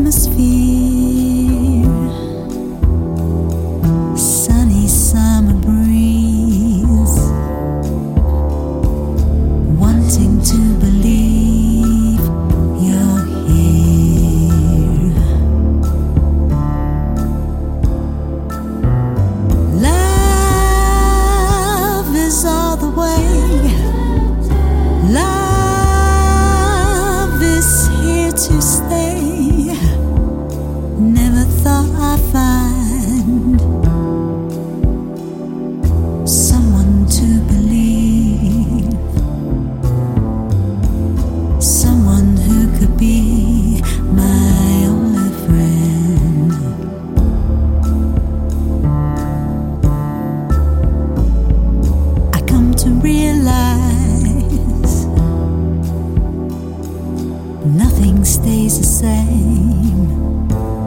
atmosphere. nothing stays the same.